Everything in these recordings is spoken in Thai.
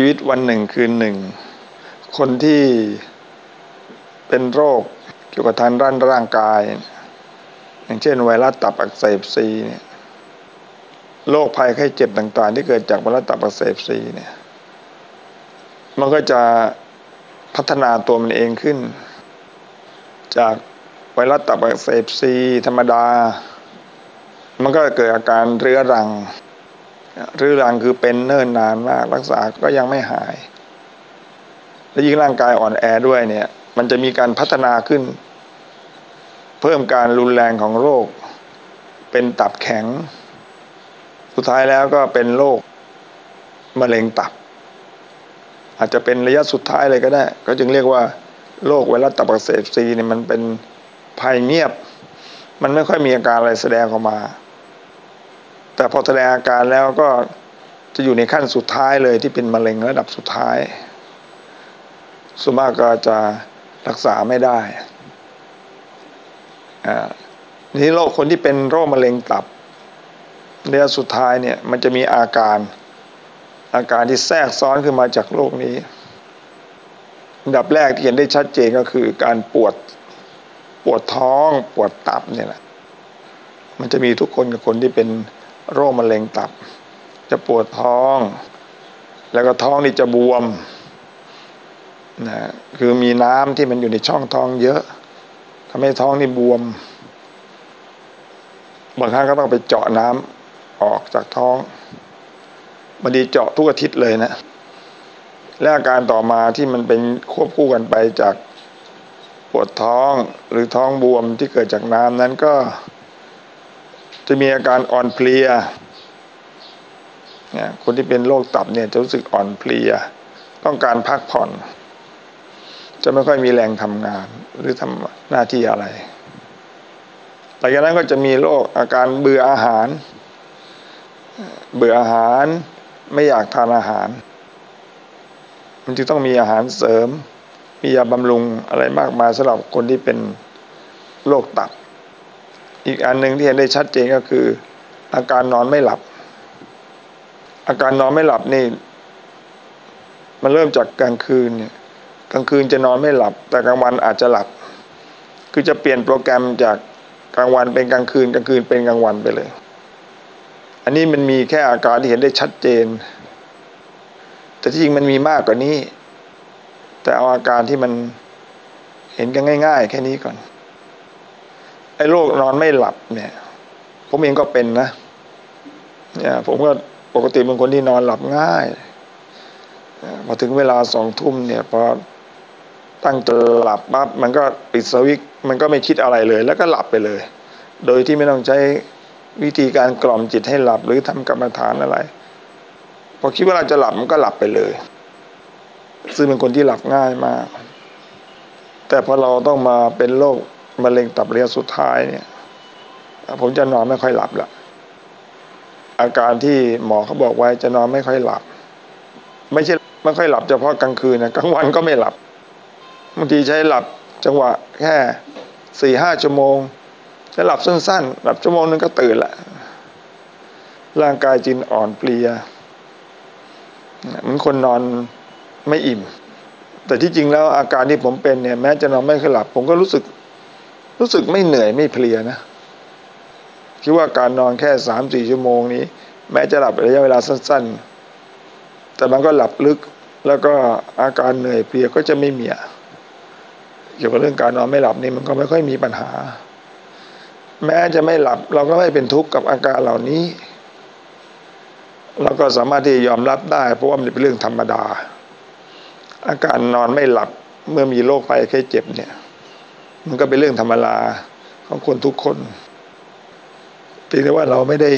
ชีวิตวันหนึ่งคืนหนึ่ง คนที่เป็นโรคเกี่ยวกับทางด้านร่างกาย อย่างเช่น ไวรัสตับอักเสบซีเนี่ยโรคภัยไข้เจ็บต่างๆ ที่เกิดจากไวรัสตับอักเสบซีเนี่ยมันก็จะพัฒนาตัวมันเองขึ้น จากไวรัสตับอักเสบซีธรรมดา มันก็เกิดอาการเรื้อรัง รื้อรังคือเป็นเนิ่นนานมาก รักษาก็ยังไม่หาย และยิ่งร่างกายอ่อนแอด้วยเนี่ย มันจะมีการพัฒนาขึ้น เพิ่มการรุนแรงของโรค เป็นตับแข็ง สุดท้ายแล้วก็เป็นโรคมะเร็งตับ อาจจะเป็นระยะสุดท้ายเลยก็ได้ ก็จึงเรียกว่าโรคไวรัสตับอักเสบซีเนี่ยมันเป็นภัยเงียบ มันไม่ค่อยมีอาการอะไรแสดงออกมา แต่พอแสดงอาการแล้วก็จะอยู่ในขั้นสุดท้ายเลยที่เป็นมะเร็งระดับสุดท้ายส่วนมากก็จะรักษาไม่ได้อ่านี้โรคคนที่เป็นโรคมะเร็งตับระยะสุดท้ายเนี่ยมันจะมีอาการอาการที่แทรกซ้อนขึ้นมาจากโรคนี้อันดับแรกที่เห็นได้ชัดเจนก็คือการปวดปวดท้องปวดตับเนี่ยแหละมันจะมีทุกคนกับคนที่เป็น โรคมะเร็งตับ จะปวดท้อง แล้วก็ท้องนี่จะบวมนะคือมีน้ำที่มันอยู่ในช่องท้องเยอะทำให้ท้องนี่บวม บางครั้งก็ต้องไปเจาะน้ำออกจากท้องบางทีเจาะทุกอาทิตย์เลยนะและอาการต่อมาที่มันเป็นควบคู่กันไปจากปวดท้องหรือท้องบวมที่เกิดจากน้ำนั้นก็ จะมีอาการอ่อนเพลียคนที่เป็นโรคตับเนี่ยจะรู้สึกอ่อนเพลีย ต้องการพักผ่อน จะไม่ค่อยมีแรงทำงานหรือทำหน้าที่อะไรหลังจากนั้นก็จะมีโรคอาการเบื่ออาหาร เบื่ออาหารไม่อยากทานอาหาร มันจึงต้องมีอาหารเสริม มียาบำรุงอะไรมากมายสำหรับคนที่เป็นโรคตับ อีกอันหนึ่งที่เห็นได้ชัดเจนก็คือ อาการนอนไม่หลับ อาการนอนไม่หลับนี่ มันเริ่มจากกลางคืนเนี่ยกลางคืนจะนอนไม่หลับ แต่กลางวันอาจจะหลับ คือจะเปลี่ยนโปรแกรมจากกลางวันเป็นกลางคืนกลางคืนเป็นกลางวันไปเลย อันนี้มันมีแค่อาการที่เห็นได้ชัดเจน แต่ที่จริงมันมีมากกว่านี้ แต่เอาอาการที่มันเห็นกันง่าย ๆ แค่นี้ก่อน ไอ้โรคนอนไม่หลับเนี่ย ผมเองก็เป็นนะเนี่ยผมก็ปกติเป็นคนที่นอนหลับง่ายพอถึงเวลาสองทุ่มเนี่ยพอตั้งใจหลับปั๊บมันก็ปิดสวิตมันก็ไม่คิดอะไรเลย แล้วก็หลับไปเลย โดยที่ไม่ต้องใช้วิธีการกล่อมจิตให้หลับหรือทำกรรมฐานอะไร พอคิดว่าเราจะหลับมันก็หลับไปเลย ซึ่งเป็นคนที่หลับง่ายมาก แต่พอเราต้องมาเป็นโรค มะเร็งตับระยะสุดท้ายเนี่ย ผมจะนอนไม่ค่อยหลับละอาการที่หมอเขาบอกไว้จะนอนไม่ค่อยหลับ ไม่ใช่ไม่ค่อยหลับเฉพาะกลางคืนนะกลางวันก็ไม่หลับบางทีใช้หลับจังหวะแค่สี่ห้าชั่วโมงจะหลับสั้นๆ หลับชั่วโมงนึงก็ตื่นละร่างกายจินอ่อนเปลียเหมือนคนนอนไม่อิ่ม แต่ที่จริงแล้วอาการที่ผมเป็นเนี่ย แม้จะนอนไม่ค่อยหลับ ผมก็รู้สึก รู้สึกไม่เหนื่อยไม่เพลียนะ คิดว่าการนอนแค่สามสี่ชั่วโมงนี้ แม้จะหลับระยะเวลาสั้น ๆ แต่มันก็หลับลึกแล้วก็อาการเหนื่อยเพลียก็จะไม่มีเกี่ยวกับเรื่องการนอนไม่หลับนี่มันก็ไม่ค่อยมีปัญหา แม้จะไม่หลับเราก็ไม่เป็นทุกข์กับอาการเหล่านี้ เราก็สามารถที่จะยอมรับได้ เพราะว่ามันเป็นเรื่องธรรมดา อาการนอนไม่หลับเมื่อมีโรคภัยแค่เจ็บเนี่ย มันก็เป็นเรื่องธรรมดาของคนทุกคนเพียงแต่ว่าเราไม่ได้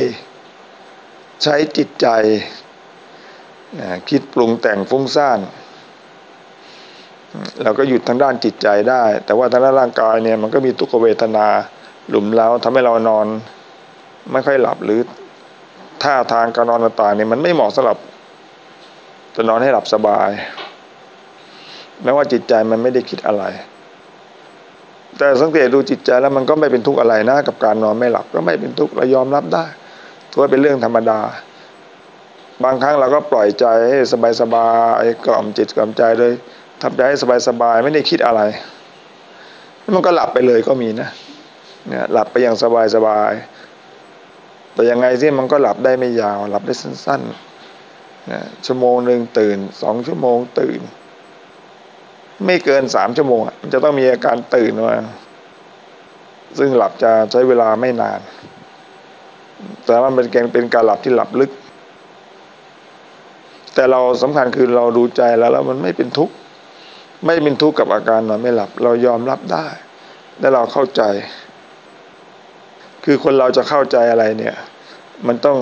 ใช้จิตใจคิดปรุงแต่งฟุ้งซ่าน เราก็หยุดทางด้านจิตใจได้ แต่ว่าทางด้านร่างกายเนี่ยมันก็มีทุกขเวทนาหลุมแล้วทำให้เรานอน ไม่ค่อยหลับหรือท่าทางการนอนต่างๆเนี่ยมันไม่เหมาะสำหรับจะนอนให้หลับสบายแม้ว่าจิตใจมันไม่ได้คิดอะไร แต่สังเกตดูจิตใจแล้วมันก็ไม่เป็นทุกข์อะไรนะ กับการนอนไม่หลับก็ไม่เป็นทุกข์เรายอมรับได้ถือว่าเป็นเรื่องธรรมดา บางครั้งเราก็ปล่อยใจให้สบายๆกล่อมจิตกล่อมใจเลยทำใจให้สบายๆไม่ได้คิดอะไรมันก็หลับไปเลยก็มีนะเนี่ยหลับไปอย่างสบายๆแต่ยังไงที่มันก็หลับได้ไม่ยาว หลับได้สั้นๆนะชั่วโมงหนึ่งตื่นสองชั่วโมงตื่น ไม่เกินสามชั่วโมงมันจะต้องมีอาการตื่นมาซึ่งหลับจะใช้เวลาไม่นาน แต่ว่ามันเป็นเป็นการหลับที่หลับลึก แต่เราสำคัญคือเราดูใจแล้วแล้วมันไม่เป็นทุกข์ไม่เป็นทุกข์กับอาการนอนไม่หลับ เรายอมรับได้และเราเข้าใจ คือคนเราจะเข้าใจอะไรเนี่ย มันต้อง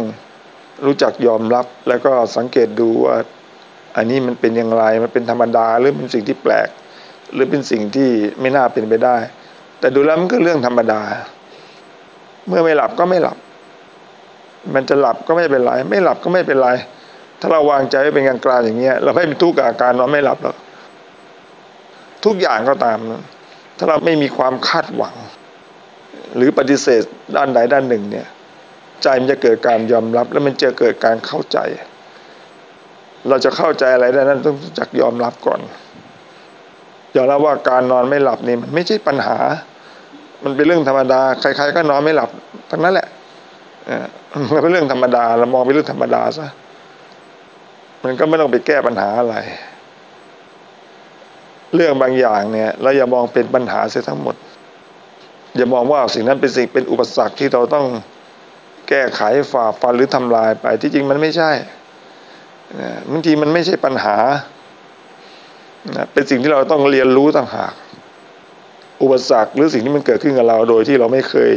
รู้จักยอมรับแล้วก็สังเกตดูว่า อันนี้มันเป็นอย่างไรมันเป็นธรรมดาหรือเป็นสิ่งที่แปลก หรือเป็นสิ่งที่ไม่น่าเป็นไปได้ แต่ดูแล้วมันก็เรื่องธรรมดา เมื่อไม่หลับก็ไม่หลับ มันจะหลับก็ไม่เป็นไร ไม่หลับก็ไม่เป็นไรถ้าเราวางใจไว้เป็นกลางๆอย่างเงี้ยเราไม่เป็นทุกข์กับอาการนอนไม่หลับหรอกทุกอย่างก็ตาม ถ้าเราไม่มีความคาดหวัง หรือปฏิเสธด้านใดด้านหนึ่งเนี่ย ใจมันจะเกิดการยอมรับ แล้วมันจะเกิดการเข้าใจ เราจะเข้าใจอะไรได้นั้นต้องจักยอมรับก่อนยอมรับว่าการนอนไม่หลับนี่มันไม่ใช่ปัญหา มันเป็นเรื่องธรรมดา ใคร ๆ ก็นอนไม่หลับทั้งนั้นแหละมันเป็นเรื่องธรรมดาเรามองเป็นเรื่องธรรมดาซะมันก็ไม่ต้องไปแก้ปัญหาอะไร เรื่องบางอย่างเนี่ยเราอย่ามองเป็นปัญหาเสียทั้งหมด อย่ามองว่าสิ่งนั้นเป็นสิ่งเป็นอุปสรรคที่เราต้องแก้ไขฝ่าฟันหรือทำลายไปที่จริงมันไม่ใช่ บางทีมันไม่ใช่ปัญหา เป็นสิ่งที่เราต้องเรียนรู้ต่างหาก อุปสรรคหรือสิ่งที่มันเกิดขึ้นกับเราโดยที่เราไม่เคย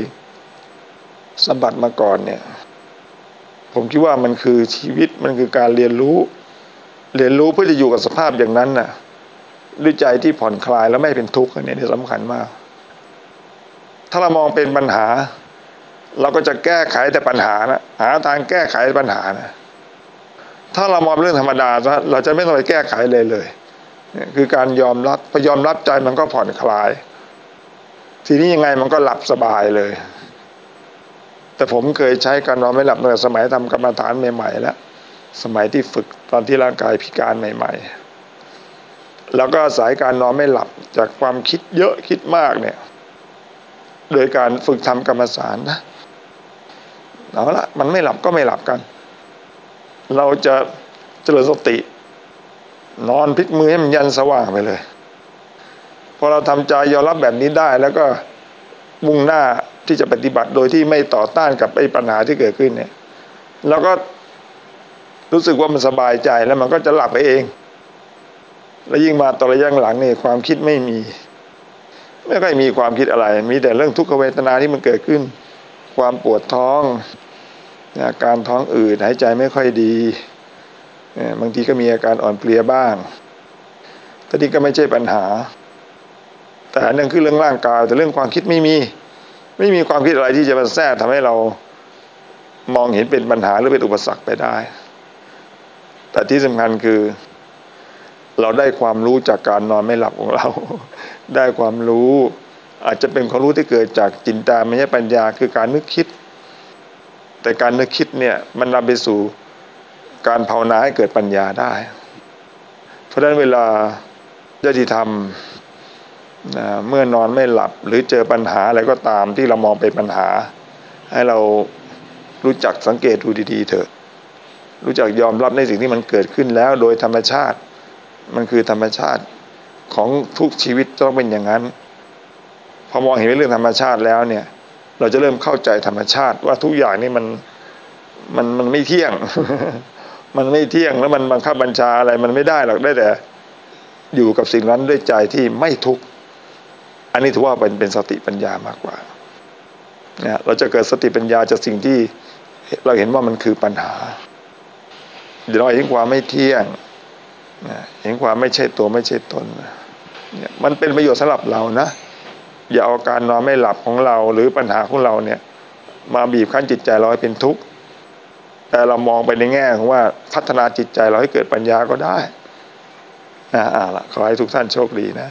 สัมผัสมาก่อนเนี่ย ผมคิดว่ามันคือชีวิตมันคือการเรียนรู้ เรียนรู้เพื่อจะอยู่กับสภาพอย่างนั้นน่ะ ด้วยใจที่ผ่อนคลายแล้วไม่เป็นทุกข์อันนี้สำคัญมาก ถ้าเรามองเป็นปัญหา เราก็จะแก้ไขแต่ปัญหานะหาทางแก้ไขปัญหานะ ถ้าเรามองเรื่องธรรมดาเราจะไม่ต้องไปแก้ไขเลยเลยคือการยอมรับพอยอมรับใจมันก็ผ่อนคลาย ทีนี้ยังไงมันก็หลับสบายเลย แต่ผมเคยใช้การนอนไม่หลับตั้งแต่สมัยทำกรรมฐานใหม่ๆแล้วสมัยที่ฝึกตอนที่ร่างกายพิการใหม่ ๆ แล้วก็สายการนอนไม่หลับจากความคิดเยอะคิดมากเนี่ย โดยการฝึกทำกรรมฐานนะเอาละมันไม่หลับก็ไม่หลับกัน เราจะเจริญสติ นอนพลิกมือให้มันยันสว่างไปเลย พอเราทำใจยอมรับแบบนี้ได้แล้วก็มุ่งหน้าที่จะปฏิบัติโดยที่ไม่ต่อต้านกับไอ้ปัญหาที่เกิดขึ้นเนี่ยเราก็รู้สึกว่ามันสบายใจแล้วมันก็จะหลับไปเอง แล้วยิ่งมาตอนระยะหลังนี่ความคิดไม่มี ไม่ค่อยมีความคิดอะไร มีแต่เรื่องทุกขเวทนาที่มันเกิดขึ้น ความปวดท้อง อาการท้องอืดหายใจไม่ค่อยดี บางทีก็มีอาการอ่อนเพลียบ้างแต่นี่ก็ไม่ใช่ปัญหา แต่อันนึงคือเรื่องร่างกาย แต่เรื่องความคิดไม่มี ไม่มีความคิดอะไรที่จะมาแทรกทำให้เรามองเห็นเป็นปัญหาหรือเป็นอุปสรรคไปได้ แต่ที่สำคัญคือ เราได้ความรู้จากการนอนไม่หลับของเรา ได้ความรู้ อาจจะเป็นความรู้ที่เกิดจากจินตามยปัญญาคือการนึกคิด แต่การนึกคิดเนี่ยมันนำไปสู่การภาวนาให้เกิดปัญญาได้ เพราะฉะนั้นเวลาญาติธรรมนะเมื่อนอนไม่หลับหรือเจอปัญหาอะไรก็ตามที่เรามองเป็นปัญหา ให้เรารู้จักสังเกตดูดีๆเถอะ รู้จักยอมรับในสิ่งที่มันเกิดขึ้นแล้วโดยธรรมชาติ มันคือธรรมชาติของทุกชีวิตต้องเป็นอย่างนั้น พอมองเห็นเรื่องธรรมชาติแล้วเนี่ย เราจะเริ่มเข้าใจธรรมชาติ ว่าทุกอย่างนี่มันมันมันไม่เที่ยง มันไม่เที่ยงแล้วมันบังคับบัญชาอะไรมันไม่ได้หรอกได้แต่ อยู่กับสิ่งนั้นด้วยใจที่ไม่ทุกข์อันนี้ถือว่าเป็นเป็นสติปัญญามากกว่าเนี่ยเราจะเกิดสติปัญญาจากสิ่งที่เราเห็นว่ามันคือปัญหาเดี๋ยวเราเห็นความไม่เที่ยงเห็นความไม่ใช่ตัวไม่ใช่ตนเนี่ยมันเป็นประโยชน์สำหรับเรานะ อย่าเอาการนอนไม่หลับของเรา หรือปัญหาของเราเนี่ย มาบีบคั้นจิตใจเราให้เป็นทุกข์แต่เรามองไปในแง่ของว่าพัฒนาจิตใจเราให้เกิดปัญญาก็ได้อ่าละขอให้ทุกท่านโชคดีนะ